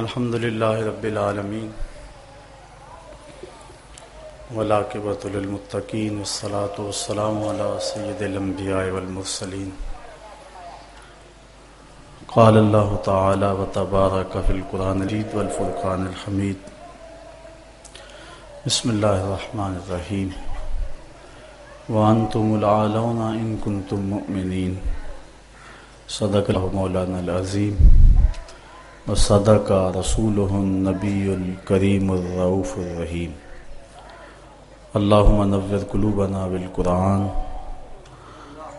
الحمد للہ رب العالمین ولاقبۃ المطقین والصلاة والسلام على سید الانبیاء والمرسلین. قال اللہ تعالی و تبارک فی القرآن الجید والفرقان الحمید. بسم اللہ الرحمن الرحیم. وانتم العالون ان کنتم مؤمنین. صدق اللہ مولانا العظیم. وصدق رسوله النبی الکریم الرعوف الرحیم اللہم نور قلوبنا بالقرآن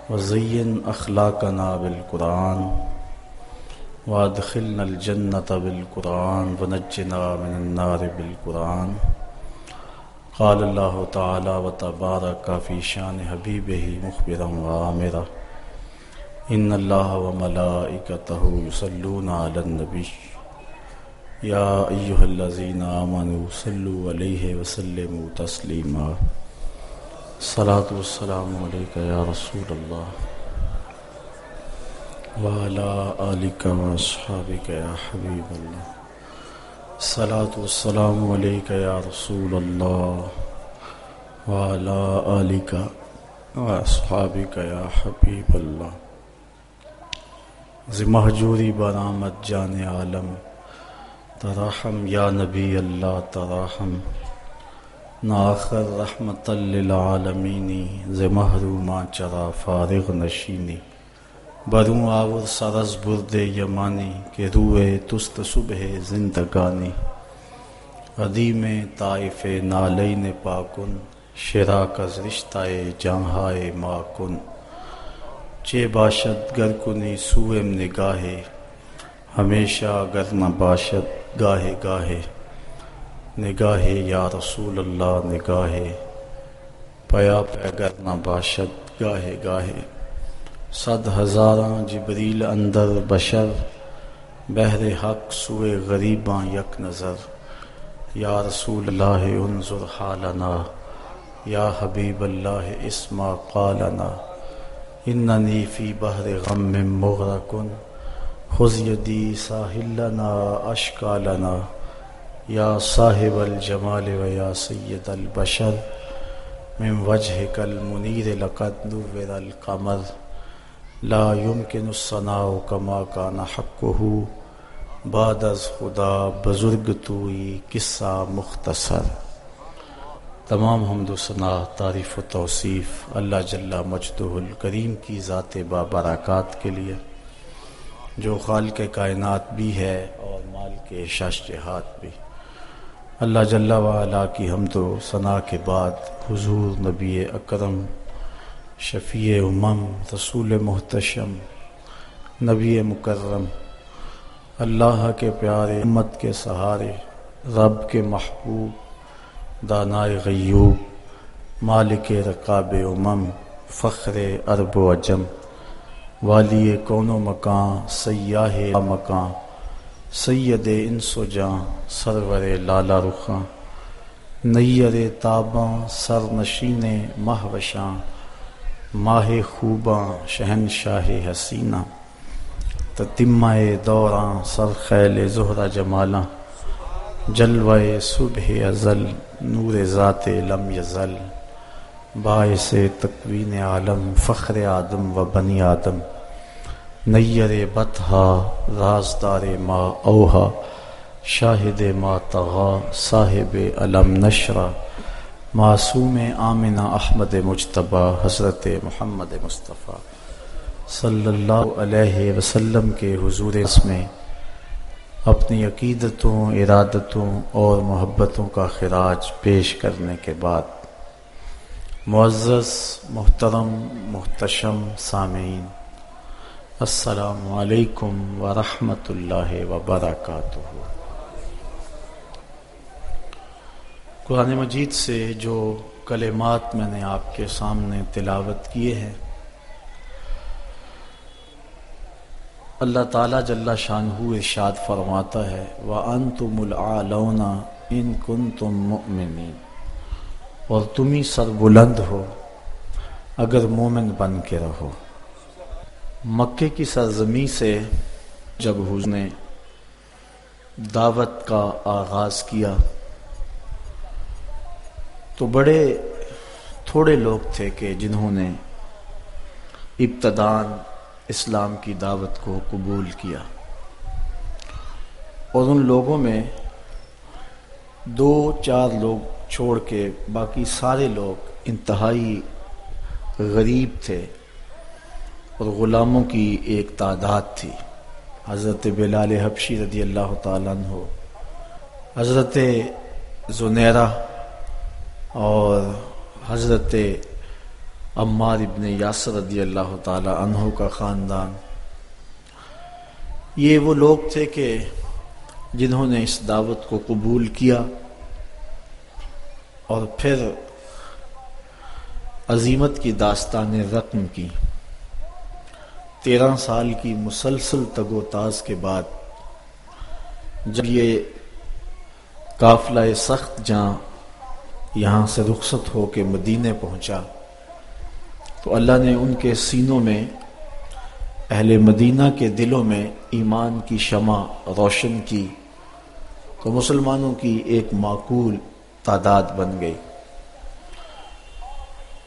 وزین اخلاقنا بالقرآن وادخلنا الجنة بالقرآن ونجنا من النار بالقرآن. قال اللہ تعالی وتبارک فی شان حبیبہ مخبرا وآمرا. ان اللہ و ملائکتہ یصلون علی النبی یا ایہا الذین آمنوا صلو علیہ وسلموا تسلیما صلاة والسلام علیکہ یا رسول اللہ وعلا آلکہ و اصحابکہ یا حبیب اللہ صلاة والسلام علیکہ یا رسول اللہ وعلا آلکہ و اصحابکہ یا حبیب اللہ محجوری برآمد جان عالم تراہم یا نبی اللہ تراہم ناخر رحمت للعالمینی ز محروما چرا فارغ نشینی بروں آور سرس برد یمانی کہ روئے تست صبح زندگانی عدیم طائف نالین پاکن، شراکز رشتہ جہائے ماکن۔ چے باشد گر کنی سوئم نگاہے، ہمیشہ گر نہ باشد گاہے گاہے۔ نگاہے یا رسول اللہ، نگاہے۔ پیا پہ گر نہ باشد گاہے گاہے۔ صد ہزاراں جبریل اندر بشر بہر حق سوئے غریباں یک نظر۔ یا رسول اللہ، انظر حالنا۔ یا حبیب اللہ، اسما قالنا۔ اننی فی بحر غم مغرقن خذ یدی ساحلنا اشکالنا یا صاحب الجمال و یا سید البشر. من وجهك المنیر لقد نور القمر. لا يمكن الصناع كما كان حقه. بعد از خدا بزرگ توئی قصہ مختصر. تمام حمد و ثناء تعریف و توصیف اللہ جل مجد الکریم کی ذات بابرکات کے لیے، جو خال کے کائنات بھی ہے اور مال کے شش جہات بھی۔ اللہ جل وعلا کی حمد و ثناء کے بعد حضور نبی اکرم، شفیع امم، رسول محتشم، نبی مکرم، اللہ کے پیارے، امت کے سہارے، رب کے محبوب دانائے غیوب، مالک رقاب امم، فخر ارب و اجم والی کون و مکان، سیاہ مکان، سید انس و جاں سرور لالا رخاں، نیر تاباں سر نشین ماہ وشاں، ماہ خوباں شہن شاہ حسینہ تتمہ دوراں سر خیل زہرہ جمالاں جلوہ صبح ازل، نور ذات لم یزل۔ باعث تقوین عالم، فخر آدم و بنی آدم۔ نیر بتہا رازدار ما اوہا۔ شاہد ما تغا صاحب علم نشرہ معصوم آمنہ احمد مجتبہ حضرت محمد مصطفیٰ۔ صلی اللہ علیہ وسلم کے حضور اس میں اپنی عقیدتوں، ارادتوں اور محبتوں کا خراج پیش کرنے کے بعد۔ معزز، محترم، محتشم، سامعین، السلام علیکم ورحمۃ اللہ وبرکاتہ۔ قرآن مجید سے جو کلمات میں نے آپ کے سامنے تلاوت کیے ہیں اللہ تعالیٰ جل شان ارشاد فرماتا ہے وہ ان تم العلونا ان کن تم اور تم ہی سر بلند ہو، اگر مومن بن کے رہو۔ مکے کی سرزمی سے جب حضور نے دعوت کا آغاز کیا، تو بڑے تھوڑے لوگ تھے کہ جنہوں نے ابتدان اسلام کی دعوت کو قبول کیا۔ اور ان لوگوں میں دو چار لوگ چھوڑ کے باقی سارے لوگ انتہائی غریب تھے اور غلاموں کی ایک تعداد تھی۔ حضرت بلال حبشی رضی اللہ تعالیٰ عنہ، حضرت زنیرہ اور حضرت عمار ابن یاسر رضی اللہ تعالیٰ عنہ کا خاندان۔ یہ وہ لوگ تھے کہ جنہوں نے اس دعوت کو قبول کیا اور پھر عظیمت کی داستان رقم کی۔ تیرہ سال کی مسلسل تگ و تاز کے بعد جب یہ قافلہ سخت جہاں یہاں سے رخصت ہو کے مدینے پہنچا تو اللہ نے ان کے سینوں میں، اہل مدینہ کے دلوں میں ایمان کی شمع روشن کی، تو مسلمانوں کی ایک معقول تعداد بن گئی۔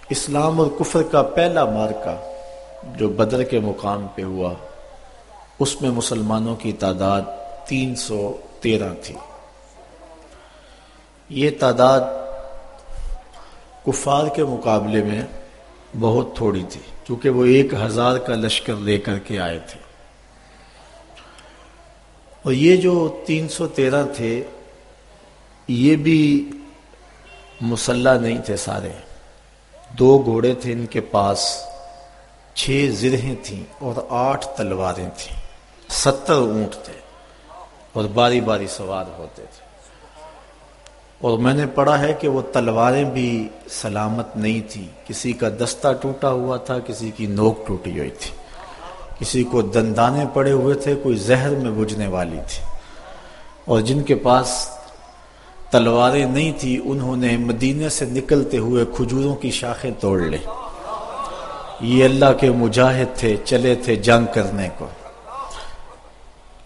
اسلام اور کفر کا پہلا مارکہ جو بدر کے مقام پہ ہوا، اس میں مسلمانوں کی تعداد تین سو تیرہ تھی۔ یہ تعداد کفار کے مقابلے میں بہت تھوڑی تھی کیونکہ وہ ایک ہزار کا لشکر لے کر کے آئے تھے۔ اور یہ جو تین سو تیرہ تھے، یہ بھی مسلح نہیں تھے سارے۔ دو گھوڑے تھے ان کے پاس، چھ زرہیں تھیں اور آٹھ تلواریں تھیں۔ ستر اونٹ تھے اور باری باری سوار ہوتے تھے۔ اور میں نے پڑھا ہے کہ وہ تلواریں بھی سلامت نہیں تھیں۔ کسی کا دستہ ٹوٹا ہوا تھا، کسی کی نوک ٹوٹی ہوئی تھی۔ کسی کو دندانے پڑے ہوئے تھے، کوئی زہر میں بجھنے والی تھی۔ اور جن کے پاس تلواریں نہیں تھی انہوں نے مدینے سے نکلتے ہوئے کھجوروں کی شاخیں توڑ لے یہ اللہ کے مجاہد تھے، چلے تھے جنگ کرنے کو۔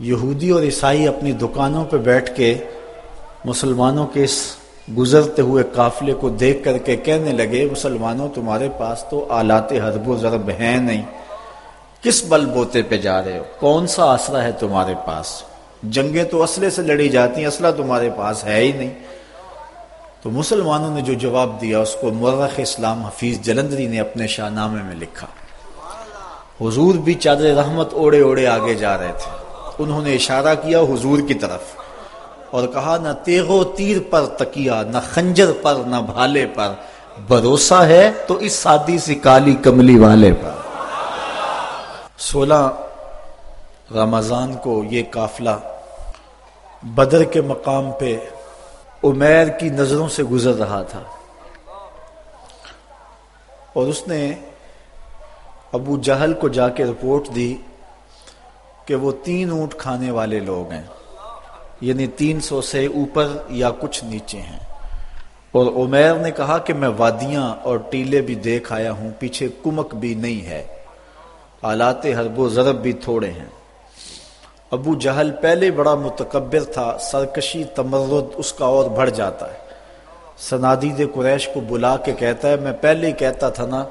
یہودی اور عیسائی اپنی دکانوں پہ بیٹھ کے مسلمانوں کے اس گزرتے ہوئے قافلے کو دیکھ کر کے کہنے لگے، مسلمانوں تمہارے پاس تو آلات حرب و ضرب ہیں نہیں۔ کس بل بوتے پہ جا رہے ہو؟ کون سا آسرا ہے تمہارے پاس؟ جنگیں تو اسلحے سے لڑی جاتی ہیں، اسلحہ تمہارے پاس ہے ہی نہیں۔ تو مسلمانوں نے جو جواب دیا، اس کو مرخ اسلام حفیظ جلندری نے اپنے شاہ نامے میں لکھا۔ حضور بھی چادر رحمت اوڑے اوڑے آگے جا رہے تھے۔ انہوں نے اشارہ کیا حضور کی طرف۔ اور کہا، نہ تیغو تیر پر تکیا، نہ خنجر پر، نہ بھالے پر۔ بھروسہ ہے تو اس سادی سی کالی کملی والے پر۔ سولہ رمضان کو یہ قافلہ بدر کے مقام پہ عمیر کی نظروں سے گزر رہا تھا۔ اور اس نے ابو جہل کو جا کے رپورٹ دی کہ وہ تین اونٹ کھانے والے لوگ ہیں۔ یعنی تین سو سے اوپر یا کچھ نیچے ہیں۔ اور عمیر نے کہا کہ میں وادیاں اور ٹیلے بھی دیکھ آیا ہوں، پیچھے کمک بھی نہیں ہے۔ آلات حرب و ضرب بھی تھوڑے ہیں۔ ابو جہل پہلے بڑا متکبر تھا، سرکشی تمرد اس کا اور بڑھ جاتا ہے۔ سنادید قریش کو بلا کے کہتا ہے، میں پہلے ہی کہتا تھا نا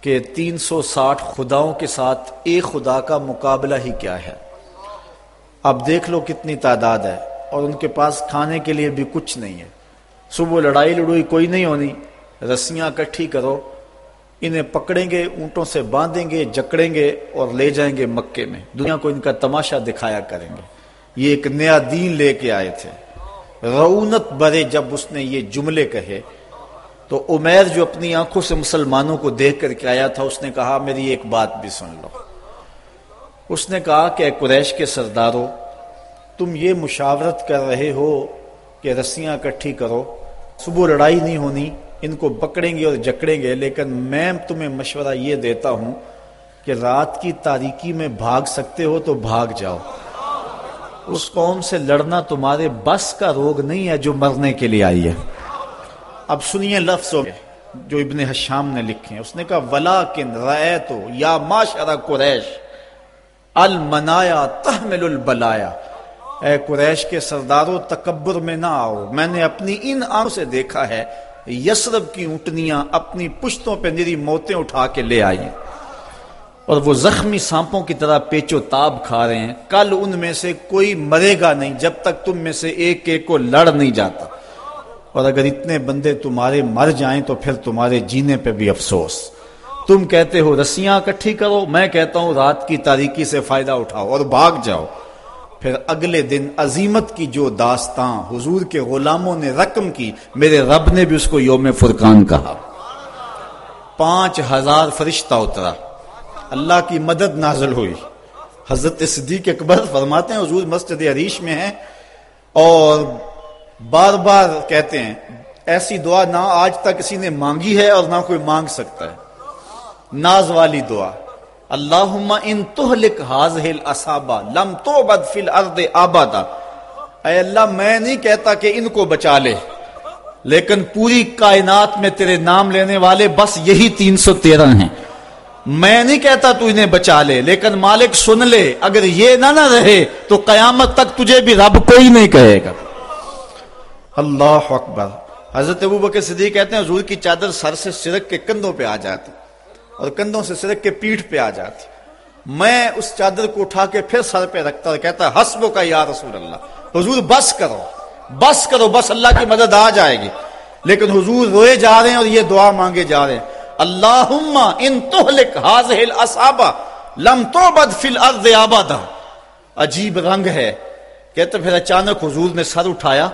کہ تین سو ساٹھ خداؤں کے ساتھ ایک خدا کا مقابلہ ہی کیا ہے۔ اب دیکھ لو کتنی تعداد ہے اور ان کے پاس کھانے کے لیے بھی کچھ نہیں ہے۔ صبح لڑائی لڑوئی کوئی نہیں ہونی۔ رسیاں کٹھی کرو۔ انہیں پکڑیں گے، اونٹوں سے باندھیں گے، جکڑیں گے اور لے جائیں گے مکے میں۔ دنیا کو ان کا تماشا دکھایا کریں گے۔ یہ ایک نیا دین لے کے آئے تھے۔ رونت برے جب اس نے یہ جملے کہے۔ تو عمیر جو اپنی آنکھوں سے مسلمانوں کو دیکھ کر کے آیا تھا، اس نے کہا، میری ایک بات بھی سن لو۔ اس نے کہا کہ قریش کے سرداروں، تم یہ مشاورت کر رہے ہو کہ رسیاں اکٹھی کرو۔ صبح لڑائی نہیں ہونی، ان کو پکڑیں گے اور جکڑیں گے، لیکن میں تمہیں مشورہ یہ دیتا ہوں کہ رات کی تاریکی میں بھاگ سکتے ہو تو بھاگ جاؤ۔ اس قوم سے لڑنا تمہارے بس کا روگ نہیں ہے جو مرنے کے لیے آئی ہے۔ اب سنیے لفظ جو ابن حشام نے لکھے اس نے کہا ولا کن رائے تو یا معاشرہ قریش۔ المنایا تحمل البلایا۔ اے قریش کے سرداروں تکبر میں نہ آؤ۔ میں نے اپنی ان آنکھوں سے دیکھا ہے۔ یسرب کی اونٹنیاں اپنی پشتوں پہ نری موتیں اٹھا کے لے آئی اور وہ زخمی سانپوں کی طرح پیچو تاب کھا رہے ہیں۔ کل ان میں سے کوئی مرے گا نہیں جب تک تم میں سے ایک ایک کو لڑ نہیں جاتا۔ اور اگر اتنے بندے تمہارے مر جائیں تو پھر تمہارے جینے پہ بھی افسوس۔ تم کہتے ہو رسیاں اکٹھی کرو، میں کہتا ہوں رات کی تاریکی سے فائدہ اٹھاؤ اور بھاگ جاؤ۔ پھر اگلے دن عظیمت کی جو داستان حضور کے غلاموں نے رقم کی، میرے رب نے بھی اس کو یوم فرقان کہا۔ پانچ ہزار فرشتہ اترا۔ اللہ کی مدد نازل ہوئی۔ حضرت صدیق اکبر فرماتے ہیں، حضور مسجد عریش میں ہیں۔ اور بار بار کہتے ہیں، ایسی دعا نہ آج تک کسی نے مانگی ہے اور نہ کوئی مانگ سکتا ہے۔ ناز والی دعا۔ اللہ ان تہلک حاضل اصابا لم تو بد فل ارد آبادا۔ اے اللہ، میں نہیں کہتا کہ ان کو بچا لے، لیکن پوری کائنات میں تیرے نام لینے والے بس یہی تین سو تیرہ ہیں۔ میں نہیں کہتا تو انہیں بچا لے، لیکن مالک سن لے، اگر یہ نہ نہ رہے تو قیامت تک تجھے بھی رب کوئی نہیں کہے گا۔ اللہ اکبر۔ حضرت ابو بکر صدیق کہتے ہیں، حضور کی چادر سر سے سرک کے کندھوں پہ آ جاتی۔ اور کندھوں سے سرک کے پیٹھ پہ آ جاتی۔ میں اس چادر کو اٹھا کے پھر سر پہ رکھتا اور کہتا حسب کا یا رسول اللہ، حضور بس کرو بس کرو، بس اللہ کی مدد آ جائے گی۔ لیکن حضور روئے جا رہے ہیں اور یہ دعا مانگے جا رہے ہیں۔ اللہم ان تہلک حاضح الاسابہ لم توبد فی الارض آبادا عجیب رنگ ہے۔ کہتے پھر اچانک حضور نے سر اٹھایا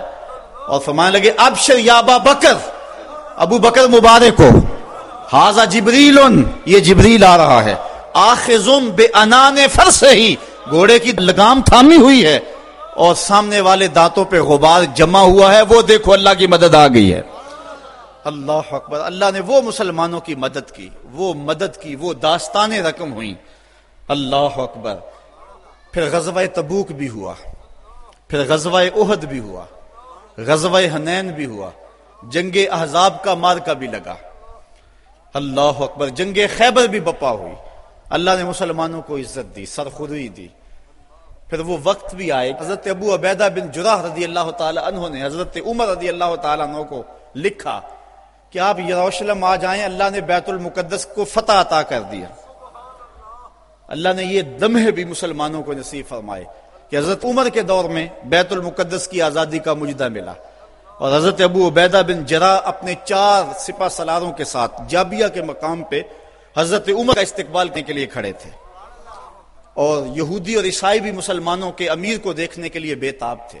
اور فرمانے لگے، ابشر یا ابا بکر، ابو بکر مبارک ہو۔ حاضہ جبریل یہ جبریل آ رہا ہے۔ آخذم بے انان فرس ہی گھوڑے کی لگام تھامی ہوئی ہے۔ اور سامنے والے دانتوں پہ غبار جمع ہوا ہے، وہ دیکھو اللہ کی مدد آ گئی ہے۔ اللہ اکبر، اللہ نے وہ مسلمانوں کی مدد کی، وہ مدد کی، وہ داستانیں رقم ہوئی اللہ اکبر، پھر غزوہ تبوک بھی ہوا، پھر غزوہ احد بھی ہوا، غزوہ حنین بھی ہوا، جنگ احزاب کا مار کا بھی لگا۔ اللہ اکبر، جنگ خیبر بھی بپا ہوئی۔ اللہ نے مسلمانوں کو عزت دی سرخری دی۔ پھر وہ وقت بھی آئے۔ حضرت ابو عبیدہ بن جراح رضی اللہ تعالی عنہ نے حضرت عمر رضی اللہ تعالیٰ عنہ کو لکھا کہ آپ یروشلم آ جائیں، اللہ نے بیت المقدس کو فتح عطا کر دیا۔ اللہ نے یہ دمہ بھی مسلمانوں کو نصیب فرمائے کہ حضرت عمر کے دور میں بیت المقدس کی آزادی کا مجدہ ملا۔ اور حضرت ابو عبیدہ بن جرا اپنے چار سپا سلاروں کے ساتھ جابیہ کے مقام پہ حضرت عمر کا استقبال کرنے کے لیے کھڑے تھے۔ اور یہودی اور عیسائی بھی مسلمانوں کے امیر کو دیکھنے کے لیے بے تاب تھے۔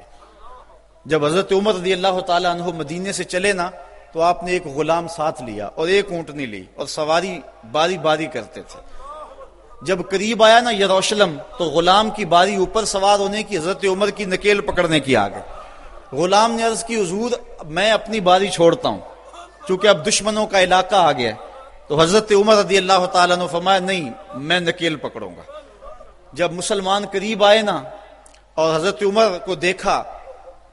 جب حضرت عمر رضی اللہ تعالیٰ عنہ مدینے سے چلے نا، تو آپ نے ایک غلام ساتھ لیا اور ایک اونٹنی لی اور سواری باری باری کرتے تھے۔ جب قریب آیا نا یروشلم، تو غلام کی باری اوپر سوار ہونے کی حضرت عمر کی نکیل پکڑنے کی آگے غلام نے عرض کی، حضور، میں اپنی باری چھوڑتا ہوں، چونکہ اب دشمنوں کا علاقہ آ گیا تو حضرت عمر رضی اللہ تعالیٰ نے فرمایا، نہیں، میں نکیل پکڑوں گا. جب مسلمان قریب آئے نا، اور حضرت عمر کو دیکھا،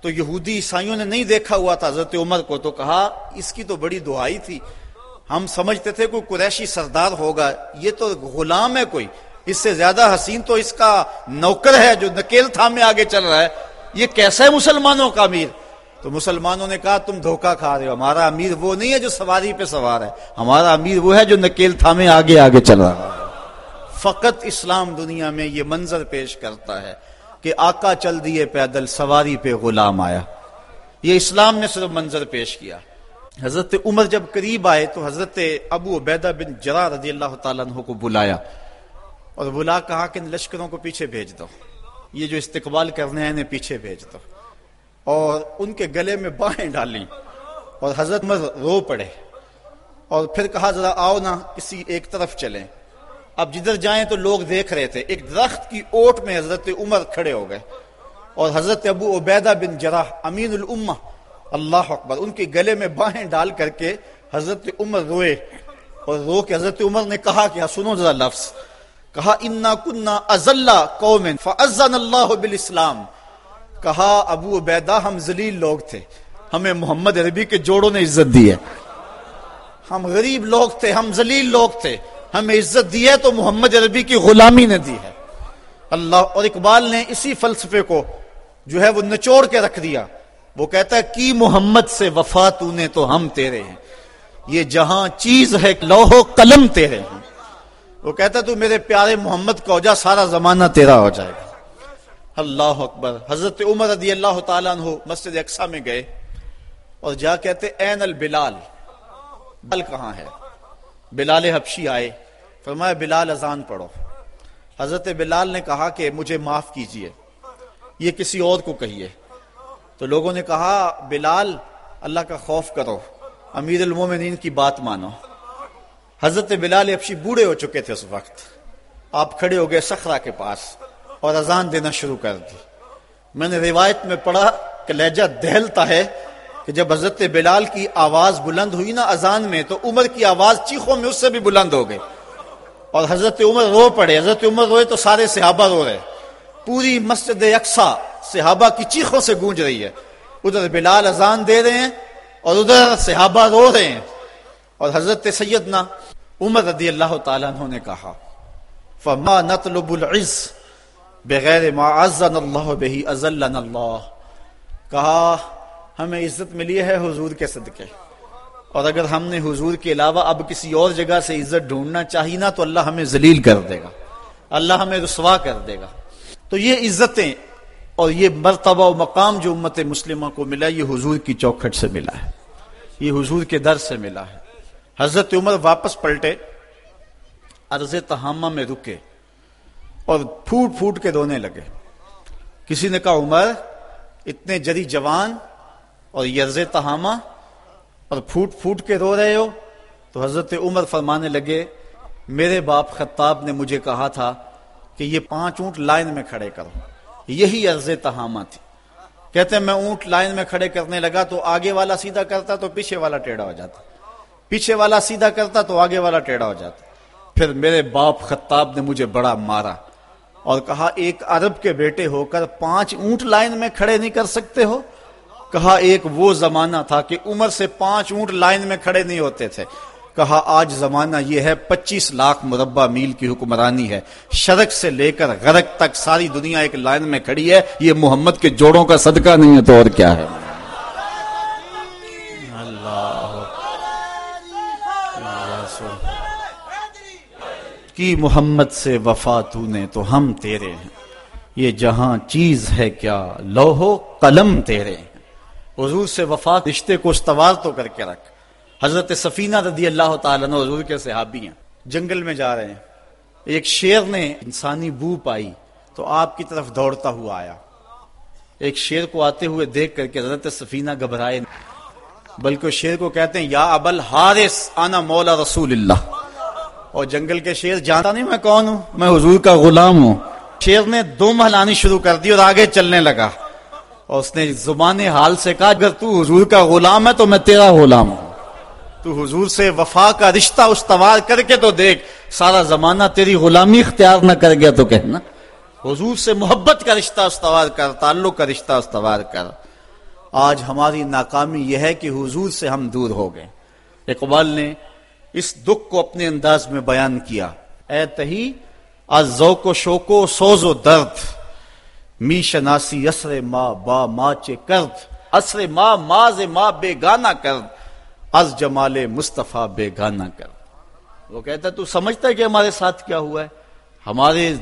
تو یہودی عیسائیوں نے نہیں دیکھا ہوا تھا حضرت عمر کو، تو کہا، اس کی تو بڑی دعائی تھی۔ ہم سمجھتے تھے کوئی قریشی سردار ہوگا، یہ تو غلام ہے کوئی، اس سے زیادہ حسین تو اس کا نوکر ہے جو نکیل تھامے آگے چل رہا ہے۔ یہ کیسا ہے مسلمانوں کا امیر؟ تو مسلمانوں نے کہا، تم دھوکہ کھا رہے ہو، ہمارا امیر وہ نہیں ہے جو سواری پہ سوار ہے، ہمارا امیر وہ ہے جو نکیل تھامے آگے آگے چل رہا ہے۔ فقط اسلام دنیا میں یہ منظر پیش کرتا ہے کہ آقا چل دیے پیدل، سواری پہ غلام آیا۔ یہ اسلام نے صرف منظر پیش کیا۔ حضرت عمر جب قریب آئے تو حضرت ابو عبیدہ بن جرا رضی اللہ تعالیٰ عنہ کو بلایا۔ اور بلا کہا کہ ان لشکروں کو پیچھے بھیج دو۔ یہ جو استقبال کرنے ہیں انہیں پیچھے بھیج دو۔ اور ان کے گلے میں باہیں ڈالی اور حضرت عمر رو پڑے۔ اور پھر کہا، ذرا آؤ نا کسی ایک طرف چلیں۔ اب جدھر جائیں تو لوگ دیکھ رہے تھے۔ ایک درخت کی اوٹ میں حضرت عمر کھڑے ہو گئے۔ اور حضرت ابو عبیدہ بن جراح امین الامہ، اللہ اکبر، ان کے گلے میں باہیں ڈال کر کے حضرت عمر روئے۔ اور رو کے حضرت عمر نے کہا کہ ہاں، سنو ذرا لفظ۔ کہا، انا کنہ ازلہ قوم فعزن اللہ بالاسلام کہا، ابو عبیدہ، ہم ذلیل لوگ تھے۔ ہمیں محمد عربی کے جوڑوں نے عزت دی ہے۔ ہم غریب لوگ تھے، ہم ذلیل لوگ تھے۔ ہمیں عزت دی ہے تو محمد عربی کی غلامی نے دی ہے۔ اللہ اور اقبال نے اسی فلسفے کو جو ہے وہ نچوڑ کے رکھ دیا۔ وہ کہتا ہے، کی محمد سے وفا تو نے تو ہم تیرے ہیں۔ یہ جہاں چیز ہے لوہ قلم تیرے ہیں۔ وہ کہتا تو میرے پیارے محمد کو جا، سارا زمانہ تیرا ہو جائے گا۔ اللہ اکبر۔ حضرت عمر رضی اللہ تعالیٰ عنہ مسجد اقسا میں گئے اور جا کہتے، این البلال بل کہاں ہے؟ بلال حبشی آئے۔ فرمایا، بلال اذان پڑھو۔ حضرت بلال نے کہا کہ مجھے معاف کیجیے۔ یہ کسی اور کو کہیے۔ تو لوگوں نے کہا، بلال، اللہ کا خوف کرو۔ امیر المومنین کی بات مانو۔ حضرت بلال افشی بوڑھے ہو چکے تھے اس وقت۔ آپ کھڑے ہو گئے سخرا کے پاس اور اذان دینا شروع کر دی۔ میں نے روایت میں پڑھا کہ لہجہ دہلتا ہے کہ جب حضرت بلال کی آواز بلند ہوئی نا اذان میں تو عمر کی آواز چیخوں میں اس سے بھی بلند ہو گئی۔ اور حضرت عمر رو پڑے۔ حضرت عمر روئے تو سارے صحابہ رو رہے۔ پوری مسجد یکساں صحابہ کی چیخوں سے گونج رہی ہے۔ ادھر بلال اذان دے رہے ہیں اور ادھر صحابہ رو رہے ہیں۔ اور حضرت سیدنا عمر رضی اللہ تعالیٰ عنہ نے کہا، فما نطلب العز بغیر ما عزن اللہ بہی ازلن اللہ. کہا، ہمیں عزت ملی ہے حضور کے صدقے اور اگر ہم نے حضور کے علاوہ اب کسی اور جگہ سے عزت ڈھونڈنا چاہیے نا تو اللہ ہمیں ذلیل کر دے گا، اللہ ہمیں رسوا کر دے گا. تو یہ عزتیں اور یہ مرتبہ و مقام جو امت مسلمہ کو ملا، یہ حضور کی چوکھٹ سے ملا ہے، یہ حضور کے در سے ملا ہے۔ حضرت عمر واپس پلٹے، عرض تہامہ میں رکے اور پھوٹ پھوٹ کے رونے لگے۔ کسی نے کہا، عمر، اتنے جری جوان اور یرز تہامہ اور پھوٹ پھوٹ کے رو رہے ہو؟ تو حضرت عمر فرمانے لگے، میرے باپ خطاب نے مجھے کہا تھا کہ یہ پانچ اونٹ لائن میں کھڑے کرو۔ یہی عرض تہامہ تھی۔ کہتے ہیں، میں اونٹ لائن میں کھڑے کرنے لگا تو آگے والا سیدھا کرتا تو پیچھے والا ٹیڑھا ہو جاتا۔ پیچھے والا سیدھا کرتا تو آگے والا ٹیڑھا ہو جاتا۔ پھر میرے باپ خطاب نے مجھے بڑا مارا اور کہا، ایک عرب کے بیٹے ہو کر پانچ اونٹ لائن میں کھڑے نہیں کر سکتے ہو؟ کہا، ایک وہ زمانہ تھا کہ عمر سے پانچ اونٹ لائن میں کھڑے نہیں ہوتے تھے۔ کہا، آج زمانہ یہ ہے، پچیس لاکھ مربع میل کی حکمرانی ہے۔ شرک سے لے کر غرق تک ساری دنیا ایک لائن میں کھڑی ہے۔ یہ محمد کے جوڑوں کا صدقہ نہیں ہے تو اور کیا ہے؟ کی محمد سے وفا تو نے تو ہم تیرے ہیں۔ یہ جہاں چیز ہے کیا لوہو قلم تیرے ہیں۔ حضور سے وفا رشتے کو استوار تو کر کے رکھ۔ حضرت سفینہ رضی اللہ تعالیٰ نے حضور کے صحابی ہیں۔ جنگل میں جا رہے ہیں۔ ایک شیر نے انسانی بو پائی تو آپ کی طرف دوڑتا ہوا آیا۔ ایک شیر کو آتے ہوئے دیکھ کر کے حضرت سفینہ گھبرائے۔ بلکہ شیر کو کہتے ہیں، یا ابل حارث آنا مولا رسول اللہ۔ اور جنگل کے شیر، جانتا نہیں میں کون ہوں؟ میں حضور کا غلام ہوں۔ شیر نے دو مہلانی شروع کر دی اور آگے چلنے لگا۔ اور اس نے زبان حال سے کہا، اگر تو حضور کا غلام ہے تو میں تیرا غلام ہوں۔ تو حضور سے وفا کا رشتہ استوار کر کے تو دیکھ، سارا زمانہ تیری غلامی اختیار نہ کر گیا تو کہنا۔ حضور سے محبت کا رشتہ استوار کر، تعلق کا رشتہ استوار کر۔ آج ہماری ناکامی یہ ہے کہ حضور سے ہم دور ہو گئے۔ اقبال نے اس دکھ کو اپنے انداز میں بیان کیا۔ اے تہی، آج ذوق و شوق و سوز و درد۔ می شناسی اسر ماں با ماں چے کرد۔ اسر ماں ماز ماں بے گانا کرد۔ از جمال مصطفیٰ بے گانا کر وہ کہتا ہے، تو سمجھتا ہے کہ ہمارے ساتھ کیا ہوا ہے؟ ہمارے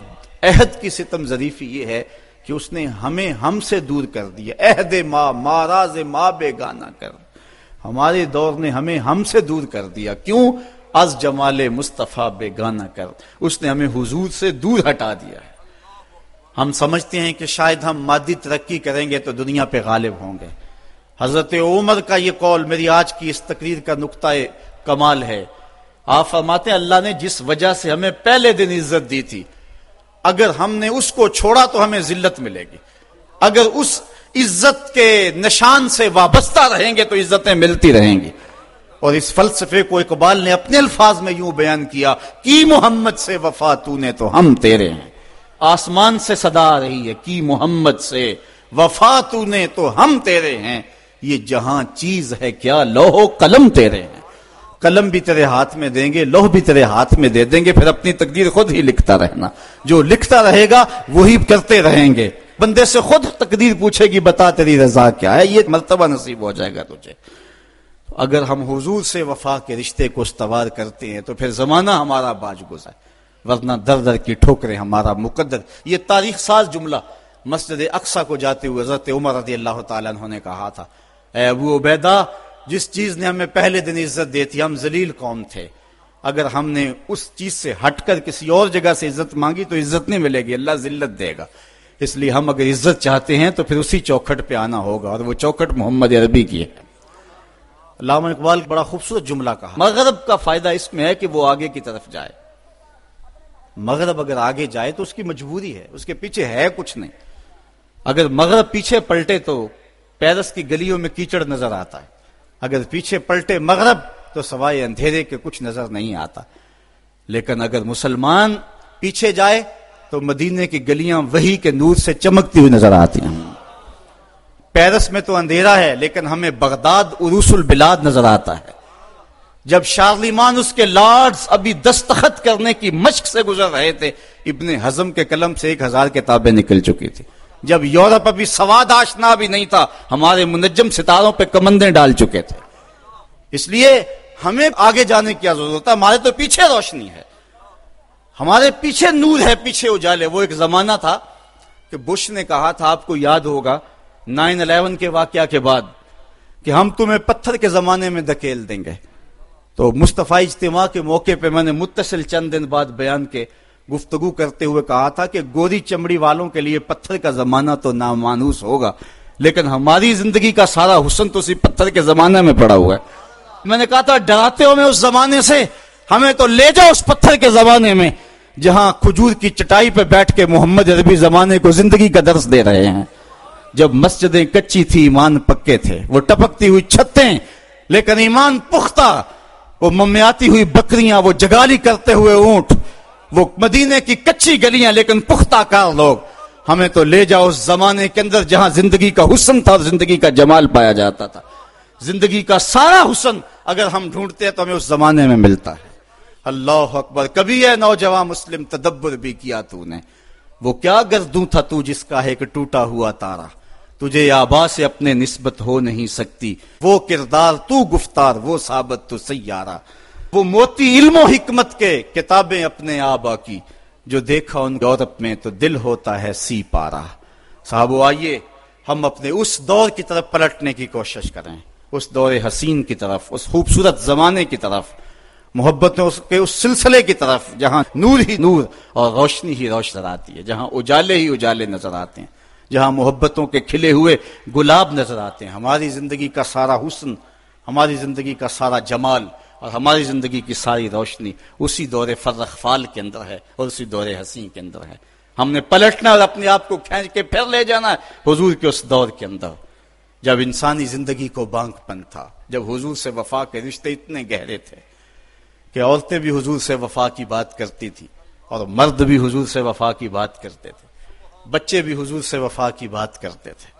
عہد کی ستم ظریفی یہ ہے کہ اس نے ہمیں ہم سے دور کر دیا۔ عہد ماں ماراز ماں بے گانا کر ہمارے دور نے ہمیں ہم سے دور کر دیا۔ کیوں؟ از جمال مصطفیٰ بے گانا کر۔ اس نے ہمیں حضور سے دور ہٹا دیا ہے۔ ہم سمجھتے ہیں کہ شاید ہم مادی ترقی کریں گے تو دنیا پہ غالب ہوں گے۔ حضرت عمر کا یہ قول میری آج کی اس تقریر کا نقطۂ کمال ہے۔ آپ فرماتے ہیں اللہ نے جس وجہ سے ہمیں پہلے دن عزت دی تھی، اگر ہم نے اس کو چھوڑا تو ہمیں ذلت ملے گی۔ اگر اس عزت کے نشان سے وابستہ رہیں گے تو عزتیں ملتی رہیں گی۔ اور اس فلسفے کو اقبال نے اپنے الفاظ میں یوں بیان کیا، کی محمد سے وفا تو نے تو ہم تیرے ہیں۔ آسمان سے صدا آ رہی ہے، کی محمد سے وفا تو نے تو ہم تیرے ہیں۔ یہ جہاں چیز ہے، کیا لوہو قلم تیرے ہیں۔ قلم بھی تیرے ہاتھ میں دیں گے لوہ بھی تیرے ہاتھ میں دے دیں گے، پھر اپنی تقدیر خود ہی لکھتا رہنا۔ جو لکھتا رہے گا، وہی کرتے رہیں گے۔ بندے سے خود تقدیر پوچھے گی، بتا تیری رضا کیا ہے؟ یہ مرتبہ نصیب ہو جائے گا تجھے۔ اگر ہم حضور سے وفا کے رشتے کو استوار کرتے ہیں، تو پھر زمانہ ہمارا باج گزرا ورنہ در در کی ٹھوکریں ہمارا مقدر۔ یہ تاریخ ساز جملہ۔ مسجد اقسا کو جاتے ہوئے حضرت عمر رضی اللہ تعالیٰ عنہ نے کہا تھا، اے ابو عبیدہ، جس چیز نے ہمیں پہلے دن عزت دی تھی، ہم ذلیل قوم تھے۔ اگر ہم نے اس چیز سے ہٹ کر کسی اور جگہ سے عزت مانگی، تو عزت نہیں ملے گی۔ اللہ ذلت دے گا۔ اس لیے ہم اگر عزت چاہتے ہیں تو پھر اسی چوکھٹ پہ آنا ہوگا اور وہ چوکھٹ محمد عربی کی ہے۔ علامہ اقبال بڑا خوبصورت جملہ کہا، مغرب کا فائدہ اس میں ہے کہ وہ آگے کی طرف جائے۔ مغرب اگر آگے جائے تو اس کی مجبوری ہے، اس کے پیچھے ہے کچھ نہیں۔ اگر مغرب پیچھے پلٹے تو پیرس کی گلیوں میں کیچڑ نظر آتا ہے۔ اگر پیچھے پلٹے مغرب تو سوائے اندھیرے کے کچھ نظر نہیں آتا۔ لیکن اگر مسلمان پیچھے جائے تو مدینے کی گلیاں وہی کے نور سے چمکتی ہوئی نظر آتی ہیں۔ پیرس میں تو اندھیرا ہے، لیکن ہمیں بغداد عروس البلاد نظر آتا ہے۔ جب شارلیمان اس کے لارڈز ابھی دستخط کرنے کی مشق سے گزر رہے تھے، ابن حزم کے قلم سے ایک ہزار کتابیں نکل چکی تھی جب یورپ ابھی سواد آشنا بھی نہیں تھا، ہمارے منجم ستاروں پہ کمندیں ڈال چکے تھے۔ اس لیے ہمیں آگے جانے کی ضرورت ہے، ہمارے تو پیچھے روشنی ہے۔ ہمارے پیچھے نور ہے، پیچھے اجالے۔ وہ ایک زمانہ تھا کہ بش نے کہا تھا، آپ کو یاد ہوگا، نائن الیون کے واقعہ کے بعد کہ ہم تمہیں پتھر کے زمانے میں دکیل دیں گے۔ تو مصطفی اجتماع کے موقع پہ میں نے متصل چند دن بعد بیان کے گفتگو کرتے ہوئے کہا تھا کہ گوری چمڑی والوں کے لیے پتھر کا زمانہ تو نامانوس ہوگا، لیکن ہماری زندگی کا سارا حسن تو اسی پتھر کے زمانے میں پڑا ہوا ہے۔ میں نے کہا تھا، ڈراتے ہو میں اس زمانے سے ہمیں تو لے جاؤ اس پتھر کے زمانے میں جہاں کھجور کی چٹائی پہ بیٹھ کے محمد عربی زمانے کو زندگی کا درس دے رہے ہیں۔ جب مسجدیں کچی تھی ایمان پکے تھے۔ وہ ٹپکتی ہوئی چھتیں، لیکن ایمان پختہ۔ وہ ممیاتی ہوئی بکریاں، وہ جگالی کرتے ہوئے اونٹ۔ وہ مدینے کی کچی گلیاں، لیکن پختہ کار لوگ۔ ہمیں تو لے جاؤ اس زمانے کے اندر جہاں زندگی کا حسن تھا اور زندگی کا جمال پایا جاتا تھا۔ زندگی کا سارا حسن اگر ہم ڈھونڈتے ہیں تو ہمیں اس زمانے میں ملتا ہے۔ اللہ اکبر، کبھی ہے نوجوان مسلم تدبر بھی کیا تو نے وہ کیا گردوں تھا تو جس کا ہے کہ ٹوٹا ہوا تارا؟ تجھے آبا سے اپنے نسبت ہو نہیں سکتی۔ وہ کردار تو گفتار، وہ ثابت تو سیارہ۔ وہ موتی علم و حکمت کے کتابیں اپنے آبا کی۔ جو دیکھا ان یورپ میں تو دل ہوتا ہے سی پارا صاحب آئیے ہم اپنے اس دور کی طرف پلٹنے کی کوشش کریں۔ اس دور حسین کی طرف، اس خوبصورت زمانے کی طرف۔ محبت کے اس سلسلے کی طرف، جہاں نور ہی نور اور روشنی ہی روشن آتی ہے، جہاں اجالے ہی اجالے نظر آتے ہیں، جہاں محبتوں کے کھلے ہوئے گلاب نظر آتے ہیں، ہماری زندگی کا سارا حسن، ہماری زندگی کا سارا جمال اور ہماری زندگی کی ساری روشنی اسی دور فرخفال کے اندر ہے اور اسی دور حسین کے اندر ہے۔ ہم نے پلٹنا اور اپنے آپ کو کھینچ کے پھر لے جانا ہے حضور کے اس دور کے اندر۔ جب انسانی زندگی کو بانک پن تھا، جب حضور سے وفا کے رشتے اتنے گہرے تھے کہ عورتیں بھی حضور سے وفا کی بات کرتی تھی اور مرد بھی حضور سے وفا کی بات کرتے تھے۔ بچے بھی حضور سے وفا کی بات کرتے تھے۔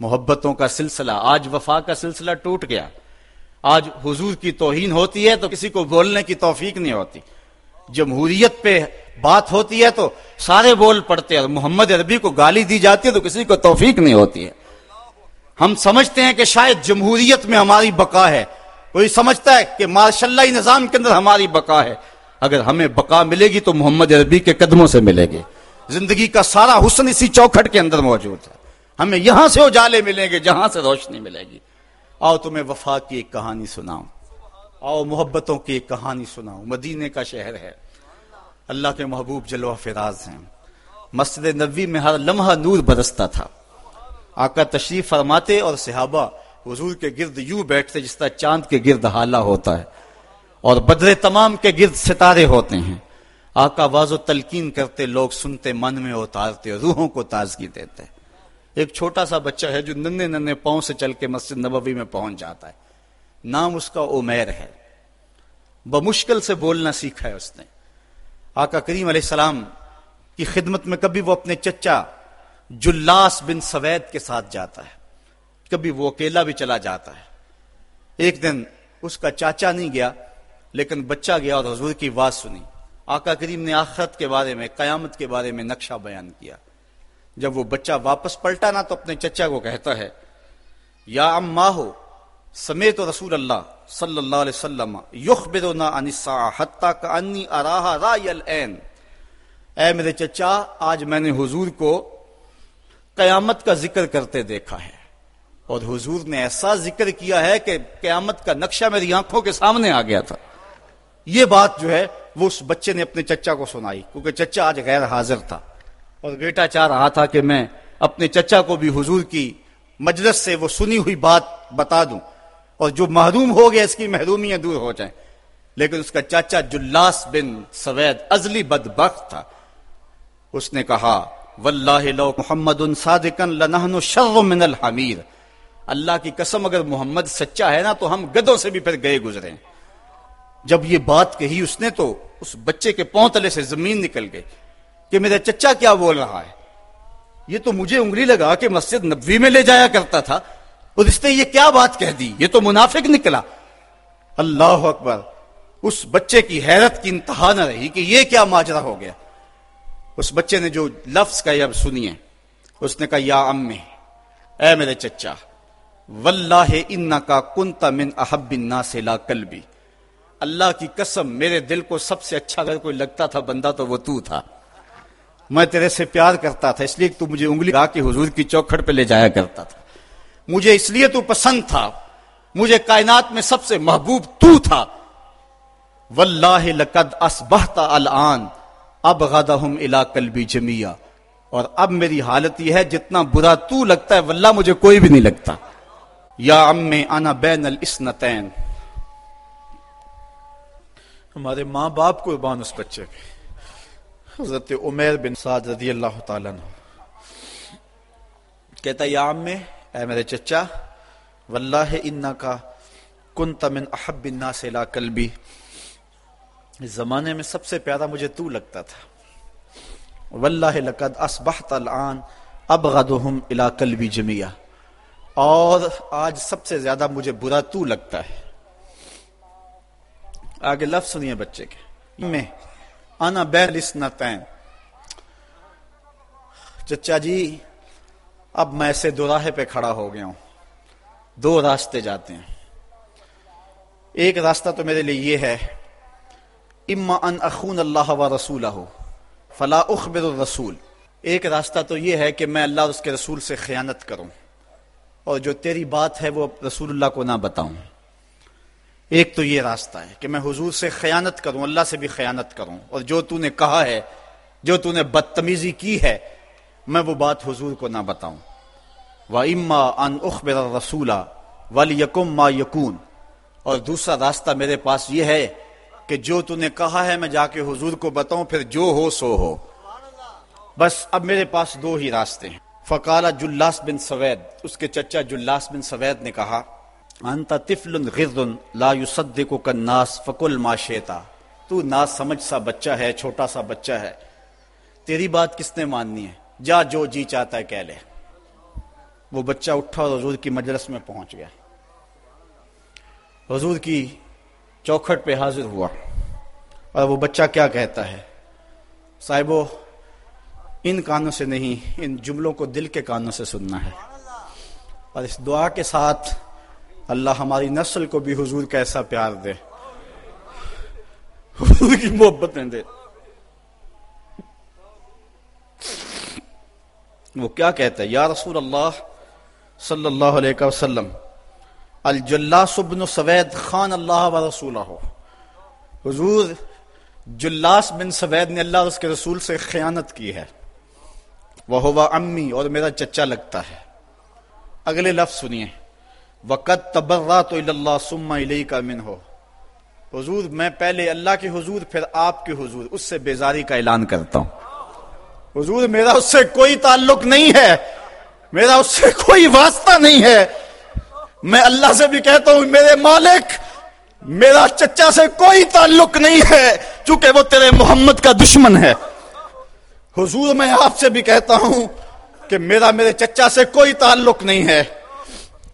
محبتوں کا سلسلہ، آج وفا کا سلسلہ ٹوٹ گیا۔ آج حضور کی توہین ہوتی ہے تو کسی کو بولنے کی توفیق نہیں ہوتی۔ جمہوریت پہ بات ہوتی ہے تو سارے بول پڑتے ہیں محمد عربی کو گالی دی جاتی ہے تو کسی کو توفیق نہیں ہوتی ہے۔ ہم سمجھتے ہیں کہ شاید جمہوریت میں ہماری بقا ہے۔ کوئی سمجھتا ہے کہ ماشاء اللہ نظام کے اندر ہماری بقا ہے۔ اگر ہمیں بقا ملے گی تو محمد عربی کے قدموں سے ملے گی۔ زندگی کا سارا حسن اسی چوکھٹ کے اندر موجود ہے۔ ہمیں یہاں سے اجالے ملیں گے جہاں سے روشنی ملے گی۔ آؤ تمہیں وفا کی ایک کہانی سناؤں۔ آؤ محبتوں کی ایک کہانی سناؤں۔ مدینے کا شہر ہے۔ اللہ کے محبوب جلوہ فراز ہیں۔ مسجد نبی میں ہر لمحہ نور برستا تھا۔ آقا تشریف فرماتے اور صحابہ حضور کے گرد یوں بیٹھتے جس طرح چاند کے گرد حالہ ہوتا ہے اور بدر تمام کے گرد ستارے ہوتے ہیں۔ آقا واض و تلقین کرتے، لوگ سنتے، من میں اتارتے، روحوں کو تازگی دیتے۔ ایک چھوٹا سا بچہ ہے جو ننے ننے پاؤں سے چل کے مسجد نبوی میں پہنچ جاتا ہے۔ نام اس کا عمیر ہے۔ بمشکل سے بولنا سیکھا ہے اس نے۔ آقا کریم علیہ السلام کی خدمت میں کبھی وہ اپنے چچا جلاس بن سوید کے ساتھ جاتا ہے۔ کبھی وہ اکیلا بھی چلا جاتا ہے۔ ایک دن اس کا چاچا نہیں گیا، لیکن بچہ گیا اور حضور کی بات سنی۔ آقا کریم نے آخرت کے بارے میں، قیامت کے بارے میں نقشہ بیان کیا۔ جب وہ بچہ واپس پلٹا نا تو اپنے چچا کو کہتا ہے، یا اما ہو، سمیت رسول اللہ صلی اللہ علیہ وسلم، یخبرنا عن الساعہ حتی کا اراہا رائی العین۔ اے میرے چچا، آج میں نے حضور کو قیامت کا ذکر کرتے دیکھا ہے۔ اور حضور نے ایسا ذکر کیا ہے کہ قیامت کا نقشہ میری آنکھوں کے سامنے آ گیا تھا۔ یہ بات جو ہے، وہ اس بچے نے اپنے چچا کو سنائی، کیونکہ چچا آج غیر حاضر تھا۔ اور بیٹا چاہ رہا تھا کہ میں اپنے چچا کو بھی حضور کی مجلس سے وہ سنی ہوئی بات بتا دوں۔ اور جو محروم ہو گیا، اس کی محرومیاں دور ہو جائیں۔ لیکن اس کا چاچا جلاس بن سوید ازلی بدبخت تھا۔ اس نے کہا، واللہ لو محمد صادقن لنحن شر من الحمیر۔ اللہ کی قسم اگر محمد سچا ہے نا تو ہم گدوں سے بھی پھر گئے گزرے جب یہ بات کہی اس نے تو اس بچے کے پاؤں تلے سے زمین نکل گئی کہ میرا چچا کیا بول رہا ہے؟ یہ تو مجھے انگلی لگا کہ مسجد نبوی میں لے جایا کرتا تھا اور اس نے یہ کیا بات کہہ دی؟ یہ تو منافق نکلا۔ اللہ اکبر، اس بچے کی حیرت کی انتہا نہ رہی کہ یہ کیا ماجرا ہو گیا۔ اس بچے نے جو لفظ کا اب سنیے۔ اس نے کہا، یا امی، اے میرے چچا واللہ ان کا کنتا من احب الناس لا قلبی۔ اللہ کی قسم، میرے دل کو سب سے اچھا اگر کوئی لگتا تھا، بندہ تو وہ تو تھا۔ میں تیرے سے پیار کرتا تھا، اس لیے تو مجھے انگلی کے حضور کی چوکھٹ پہ لے جایا کرتا تھا۔ مجھے اس لیے تو پسند تھا، مجھے کائنات میں سب سے محبوب تو تھا۔ واللہ لقد اسبحت الان اب غدہم الى قلبی جمیا اور اب میری حالت یہ ہے، جتنا برا تو لگتا ہے، واللہ مجھے کوئی بھی نہیں لگتا۔ یا ام انا بین الاسنتین۔ ہمارے ماں باپ کو بان اس بچے کے۔ حضرت عمیر بن سعد رضی اللہ تعالیٰ نے کہتا یا امی اے میرے چچا، واللہ انہ کا کنت من احب الناس لا قلبی۔ اس زمانے میں سب سے پیارا مجھے تو لگتا تھا۔ واللہ لقد اصبحت الان ابغضهم الى قلبی جميعا اور آج سب سے زیادہ مجھے برا تو لگتا ہے۔ آگے لفظ سنیے بچے کے۔ میں، انا بین لسنتین چچا جی اب میں ایسے دو راہے پہ کھڑا ہو گیا ہوں۔ دو راستے جاتے ہیں۔ ایک راستہ تو میرے لیے یہ ہے، اما ان اخون اللہ و رسول فلا اخبر الرسول۔ ایک راستہ تو یہ ہے کہ میں اللہ اور اس کے رسول سے خیانت کروں۔ اور جو تیری بات ہے وہ رسول اللہ کو نہ بتاؤں۔ ایک تو یہ راستہ ہے کہ میں حضور سے خیانت کروں، اللہ سے بھی خیانت کروں۔ اور جو تو نے کہا ہے، جو تو نے بدتمیزی کی ہے، میں وہ بات حضور کو نہ بتاؤں۔ و اما ان اخبر رسولہ ولی یکم ما یقون اور دوسرا راستہ میرے پاس یہ ہے کہ جو تو نے کہا ہے، میں جا کے حضور کو بتاؤں، پھر جو ہو سو ہو۔ بس اب میرے پاس دو ہی راستے ہیں۔ فقال جلاس بن سوید، اس کے چچا جلاس بن سوید نے کہا، انت طفل غرد لا يصدقك الناس فقل ما شئتا۔ تو نا سمجھ سا بچہ ہے، چھوٹا سا بچہ ہے۔ تیری بات کس نے ماننی ہے؟ جا جو جی چاہتا ہے کہہ لے۔ وہ بچہ اٹھا اور حضور کی مجلس میں پہنچ گیا۔ حضور کی چوکھٹ پہ حاضر ہوا۔ اور وہ بچہ کیا کہتا ہے؟ صاحبو ان کانوں سے نہیں، ان جملوں کو دل کے کانوں سے سننا ہے۔ اور اس دعا کے ساتھ اللہ ہماری نسل کو بھی حضور کا ایسا پیار دے۔ حضور کی محبت دے۔ وہ کیا کہتا ہے؟ یا رسول اللہ صلی اللہ علیہ وسلم، الجلاس بن سوید خان اللہ و رسول حضور جلاس بن سوید نے اللہ اس کے رسول سے خیانت کی ہے۔ وہ ہوا امی اور میرا چچا لگتا ہے۔ اگلے لفظ سنیے۔ وقت تبرا تو اللہ سما علیہ کا من ہو حضور، میں پہلے اللہ کے حضور، پھر آپ کے حضور۔ اس سے بیزاری کا اعلان کرتا ہوں۔ حضور، میرا اس سے کوئی تعلق نہیں ہے۔ میرا اس سے کوئی واسطہ نہیں ہے۔ میں اللہ سے بھی کہتا ہوں، میرے مالک، میرا چچا سے کوئی تعلق نہیں ہے، چونکہ وہ تیرے محمد کا دشمن ہے۔ حضور، میں آپ سے بھی کہتا ہوں کہ میرا میرے چچا سے کوئی تعلق نہیں ہے،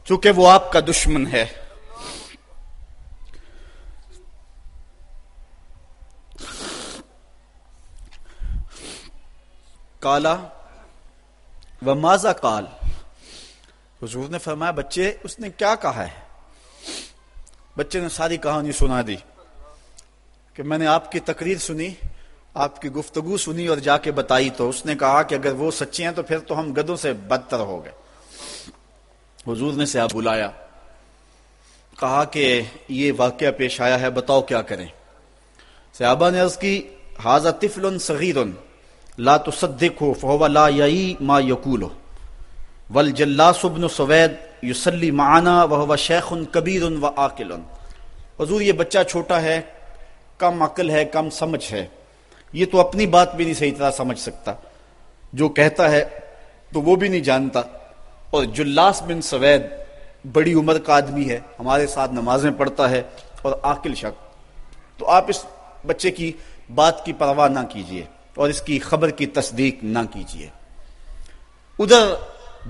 چونکہ وہ آپ کا دشمن ہے۔ کالا وہ ماضا کال حضور نے فرمایا، بچے، اس نے کیا کہا ہے؟ بچے نے ساری کہانی سنا دی کہ میں نے آپ کی تقریر سنی آپ کی گفتگو سنی اور جا کے بتائی تو اس نے کہا کہ اگر وہ سچے ہیں تو پھر تو ہم گدوں سے بدتر ہو گئے۔ حضور نے سے آپ بلایا۔ کہا کہ یہ واقعہ پیش آیا ہے، بتاؤ کیا کریں۔ صحابہ نے عرض کی حاضر طفل صغیر لا تصدقه فهو لا يعي ما يقوله والجلاس ابن سوید یسلی معنا وهو شیخ کبیر و عاقل۔ حضور، یہ بچہ چھوٹا ہے، کم عقل ہے، کم سمجھ ہے۔ یہ تو اپنی بات بھی نہیں صحیح طرح سمجھ سکتا۔ جو کہتا ہے تو وہ بھی نہیں جانتا۔ اور جلاس بن سوید بڑی عمر کا آدمی ہے، ہمارے ساتھ نمازیں پڑھتا ہے اور عاقل شک تو آپ اس بچے کی بات کی پرواہ نہ کیجیے اور اس کی خبر کی تصدیق نہ کیجیے ادھر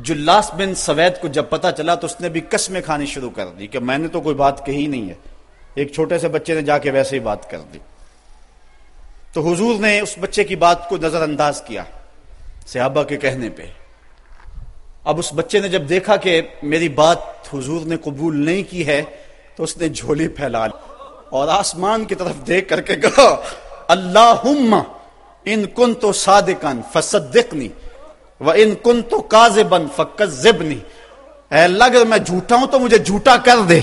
جلاس بن سوید کو جب پتا چلا تو اس نے بھی قسمیں کھانی شروع کر دی کہ میں نے تو کوئی بات کہی نہیں ہے۔ ایک چھوٹے سے بچے نے جا کے ویسے ہی بات کر دی۔ تو حضور نے اس بچے کی بات کو نظر انداز کیا صحابہ کے کہنے پہ۔ اب اس بچے نے جب دیکھا کہ میری بات حضور نے قبول نہیں کی ہے، تو اس نے جھولی پھیلا لی اور آسمان کی طرف دیکھ کر کے کہا اللہ ان کن تو صادقن فصدقنی و ان کن تو کاذبن فکذبنی۔ اے اللہ، اگر میں جھوٹا ہوں تو مجھے جھوٹا کر دے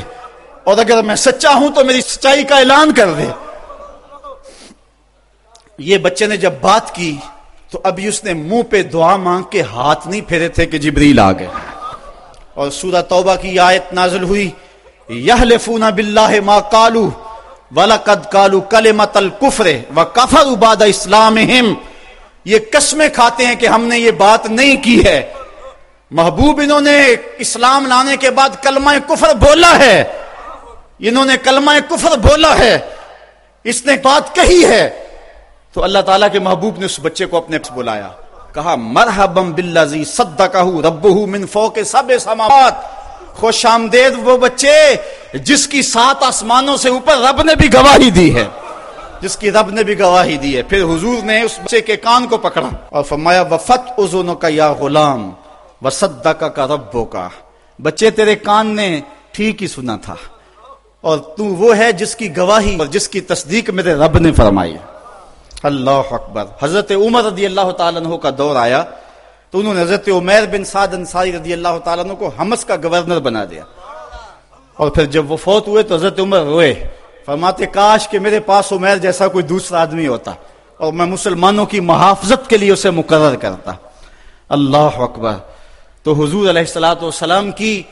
اور اگر میں سچا ہوں تو میری سچائی کا اعلان کر دے۔ یہ بچے نے جب بات کی تو ابھی اس نے منہ پہ دعا مانگ کے ہاتھ نہیں پھیرے تھے کہ جبریل آ گئے۔ اور سورہ توبہ کی آیت نازل ہوئی۔ یحلفون باللہ ما قالو وَلَقَدْ قَالُوا كَلِمَةَ الْكُفْرِ وَكَفَرُوا بَعْدَ اسلامہم۔ یہ قسمیں کھاتے ہیں کہ ہم نے یہ بات نہیں کی ہے۔ محبوب انہوں نے اسلام لانے کے بعد کلمہ کفر بولا ہے۔ انہوں نے کلمہ کفر بولا ہے۔ اس نے بات کہی ہے۔ تو اللہ تعالیٰ کے محبوب نے اس بچے کو اپنے بلایا۔ کہا، مرحبا باللزی صدقہ ربہ من فوق سب سماوات۔ خوش آمدید وہ بچے، جس کی سات آسمانوں سے اوپر رب نے بھی گواہی دی ہے۔ جس کی رب نے بھی گواہی دی ہے۔ پھر حضور نے اس بچے کے کان کو پکڑا۔ اور فرمایا، وفت ازونوں کا یا غلام وصدقہ کا ربو کا بچے، تیرے کان نے ٹھیک ہی سنا تھا۔ اور تو وہ ہے جس کی گواہی اور جس کی تصدیق میرے رب نے فرمائی۔ اللہ اکبر۔ حضرت عمر رضی اللہ تعالیٰ عنہ کا دور آیا تو انہوں نے حضرت عمیر بن سعد انصاری رضی اللہ تعالیٰ عنہ کو حمس کا گورنر بنا دیا۔ اور پھر جب وہ فوت ہوئے تو حضرت عمر روئے۔ فرماتے، کاش کہ میرے پاس عمیر جیسا کوئی دوسرا آدمی ہوتا اور میں مسلمانوں کی محافظت کے لیے اسے مقرر کرتا۔ اللہ اکبر۔ تو حضور علیہ السلاۃ والسلام کی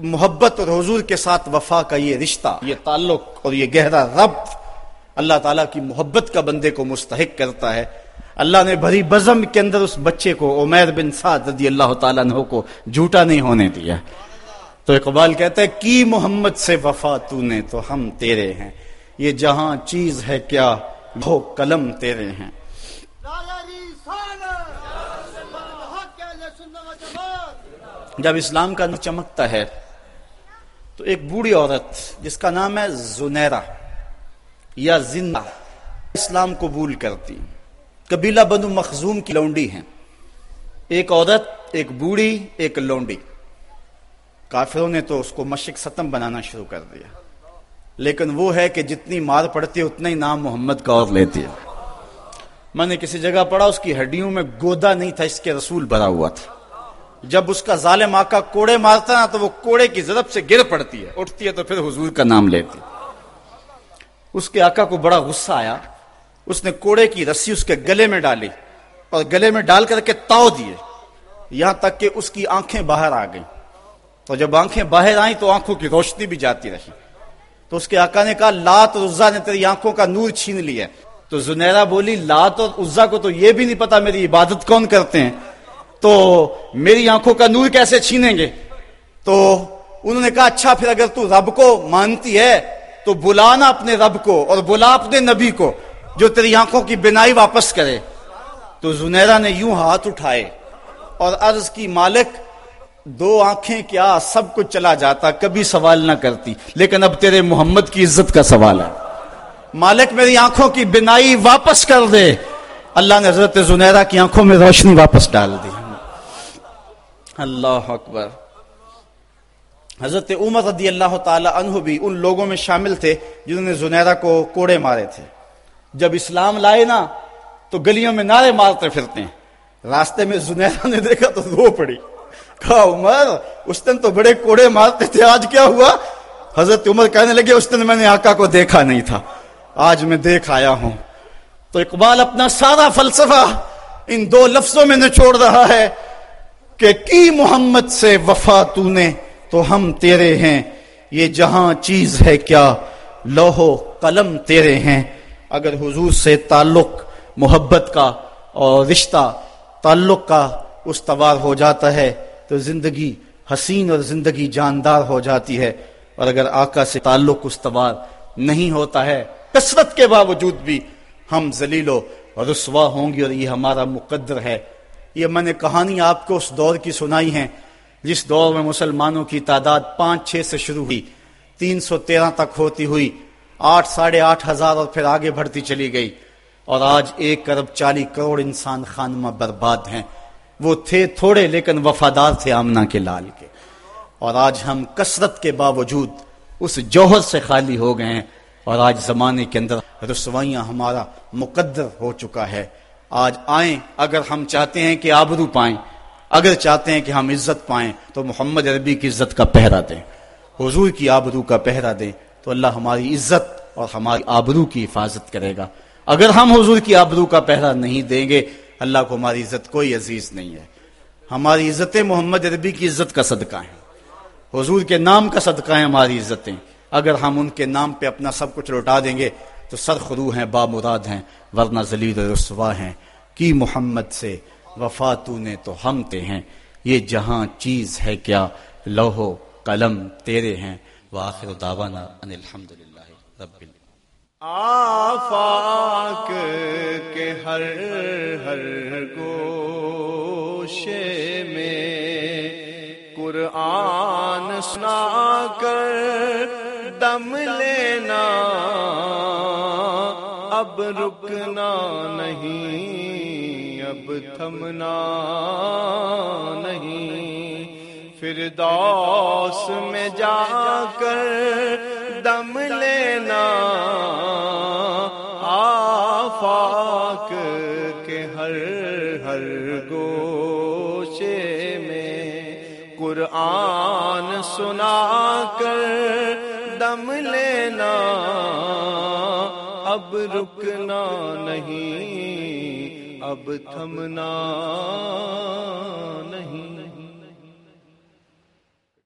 محبت اور حضور کے ساتھ وفا کا یہ رشتہ، یہ تعلق اور یہ گہرا رب اللہ تعالیٰ کی محبت کا بندے کو مستحق کرتا ہے۔ اللہ نے بھری بزم کے اندر اس بچے کو عمیر بن سعد رضی اللہ تعالیٰ عنہ کو جھوٹا نہیں ہونے دیا۔ تو اقبال کہتا ہے، کی محمد سے وفا تو نے تو ہم تیرے ہیں۔ یہ جہاں چیز ہے کیا، وہ قلم تیرے ہیں۔ جب اسلام کا چمکتا ہے، تو ایک بوڑھی عورت، جس کا نام ہے زنیرہ یا زندہ اسلام قبول کرتی۔ قبیلہ بنو مخزوم کی لونڈی ہیں۔ ایک عورت، ایک بوڑھی، ایک لونڈی۔ کافروں نے تو اس کو مشق ستم بنانا شروع کر دیا۔ لیکن وہ ہے کہ جتنی مار پڑتی ہے، اتنا ہی نام محمد کا اور لیتی ہے۔ میں نے کسی جگہ پڑھا، اس کی ہڈیوں میں گودا نہیں تھا، اس کے رسول بھرا ہوا تھا۔ جب اس کا ظالم آقا کوڑے مارتا نا، تو وہ کوڑے کی ضرب سے گر پڑتی ہے۔ اٹھتی ہے تو پھر حضور کا نام لیتی اس کے آقا کو بڑا غصہ آیا۔ اس نے کوڑے کی رسی اس کے گلے میں ڈالی اور گلے میں ڈال کر کے تاؤ دیے۔ یہاں تک کہ اس کی آنکھیں باہر آ گئیں۔ اور جب آنکھیں باہر آئیں تو آنکھوں کی روشنی بھی جاتی رہی۔ تو اس کے آقا نے کہا، لات اور عزا نے تیری آنکھوں کا نور چھین لیا تو زنیرا بولی، لات اور عزا کو تو یہ بھی نہیں پتا میری عبادت کون کرتے ہیں۔ تو میری آنکھوں کا نور کیسے چھینیں گے؟ تو انہوں نے کہا اچھا پھر اگر تو رب کو مانتی ہے تو بلانا اپنے رب کو اور بلا اپنے نبی کو جو تیری آنکھوں کی بینائی واپس کرے۔ تو زنیرا نے یوں ہاتھ اٹھائے اور عرض کی، مالک، دو آنکھیں کیا سب کچھ چلا جاتا، کبھی سوال نہ کرتی، لیکن اب تیرے محمد کی عزت کا سوال ہے۔ مالک، میری آنکھوں کی بینائی واپس کر دے۔ اللہ نے حضرت زنیرا کی آنکھوں میں روشنی واپس ڈال دی۔ اللہ اکبر۔ حضرت عمر رضی اللہ تعالی عنہ بھی ان لوگوں میں شامل تھے جنہوں نے زنیرہ کو کوڑے مارے تھے۔ جب اسلام لائے نا، تو گلیوں میں نعرے مارتے پھرتے ہیں۔ راستے میں زنیرہ نے دیکھا تو رو پڑی۔ کہا، عمر، اس دن تو بڑے کوڑے مارتے تھے، آج کیا ہوا؟ حضرت عمر کہنے لگے، اس دن میں نے آقا کو دیکھا نہیں تھا، آج میں دیکھ آیا ہوں۔ تو اقبال اپنا سارا فلسفہ ان دو لفظوں میں نچوڑ رہا ہے کہ کی محمد سے وفا تو نے تو ہم تیرے ہیں۔ یہ جہاں چیز ہے کیا؟ لوہو قلم تیرے ہیں۔ اگر حضور سے تعلق، محبت کا اور رشتہ، تعلق کا استوار ہو جاتا ہے، تو زندگی حسین اور زندگی جاندار ہو جاتی ہے۔ اور اگر آقا سے تعلق استوار نہیں ہوتا ہے، کثرت کے باوجود بھی ہم ذلیلو رسوا ہوں گی اور یہ ہمارا مقدر ہے۔ یہ میں نے کہانی آپ کو اس دور کی سنائی ہے۔ جس دور میں مسلمانوں کی تعداد پانچ چھ سے شروع ہوئی، تین سو تیرہ تک ہوتی ہوئی، آٹھ ساڑھے آٹھ ہزار اور پھر آگے بڑھتی چلی گئی۔ اور آج ایک ارب چالیس کروڑ انسان خانمہ برباد ہیں۔ وہ تھے تھوڑے لیکن وفادار تھے آمنا کے لال کے۔ اور آج ہم کثرت کے باوجود اس جوہر سے خالی ہو گئے ہیں۔ اور آج زمانے کے اندر رسوائیاں ہمارا مقدر ہو چکا ہے۔ آج آئیں، اگر ہم چاہتے ہیں کہ آبرو پائیں۔ اگر چاہتے ہیں کہ ہم عزت پائیں تو محمد عربی کی عزت کا پہرا دیں، حضور کی آبرو کا پہرا دیں تو اللہ ہماری عزت اور ہماری آبرو کی حفاظت کرے گا۔ اگر ہم حضور کی آبرو کا پہرا نہیں دیں گے، اللہ کو ہماری عزت کوئی عزیز نہیں ہے۔ ہماری عزتیں محمد عربی کی عزت کا صدقہ ہیں۔ حضور کے نام کا صدقہ ہیں ہماری عزتیں۔ اگر ہم ان کے نام پہ اپنا سب کچھ لوٹا دیں گے تو سر خرو ہیں با مراد ہیں، ورنہ ذلیل رسوا ہیں۔ کی محمد سے وفاتو نے تو ہم تے ہیں۔ یہ جہاں چیز ہے کیا لوہو قلم تیرے ہیں۔ وآخر دعوانا ان الحمدللہ رب آفاق کے ہر ہر گوشے میں قرآن سنا کر دم لینا۔ اب رکنا نہیں۔ تھمنا نہیں۔ پھر میں جا کر دم لینا۔ آفاق کے ہر ہر گوشے میں قرآن سنا کر اب تھمنا